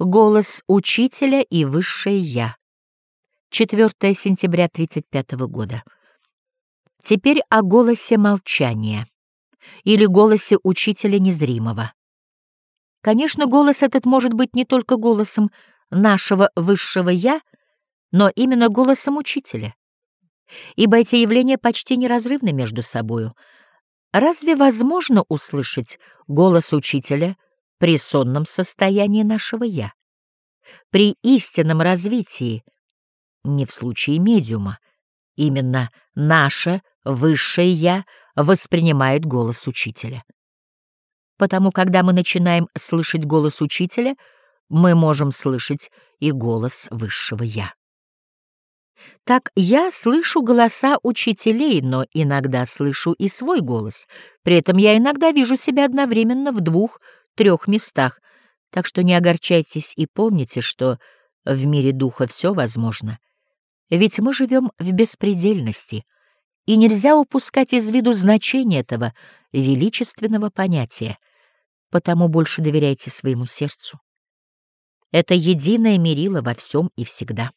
Голос учителя и высшее Я. 4 сентября 35 года. Теперь о голосе молчания или голосе учителя незримого. Конечно, голос этот может быть не только голосом нашего высшего «я», но именно голосом учителя, ибо эти явления почти неразрывны между собою. Разве возможно услышать голос учителя — при сонном состоянии нашего «я», при истинном развитии, не в случае медиума, именно наше высшее «я» воспринимает голос учителя. Потому, когда мы начинаем слышать голос учителя, мы можем слышать и голос высшего «я». Так я слышу голоса учителей, но иногда слышу и свой голос. При этом я иногда вижу себя одновременно в двух трех местах, так что не огорчайтесь и помните, что в мире духа все возможно. Ведь мы живем в беспредельности, и нельзя упускать из виду значение этого величественного понятия, потому больше доверяйте своему сердцу. Это единое мерило во всем и всегда.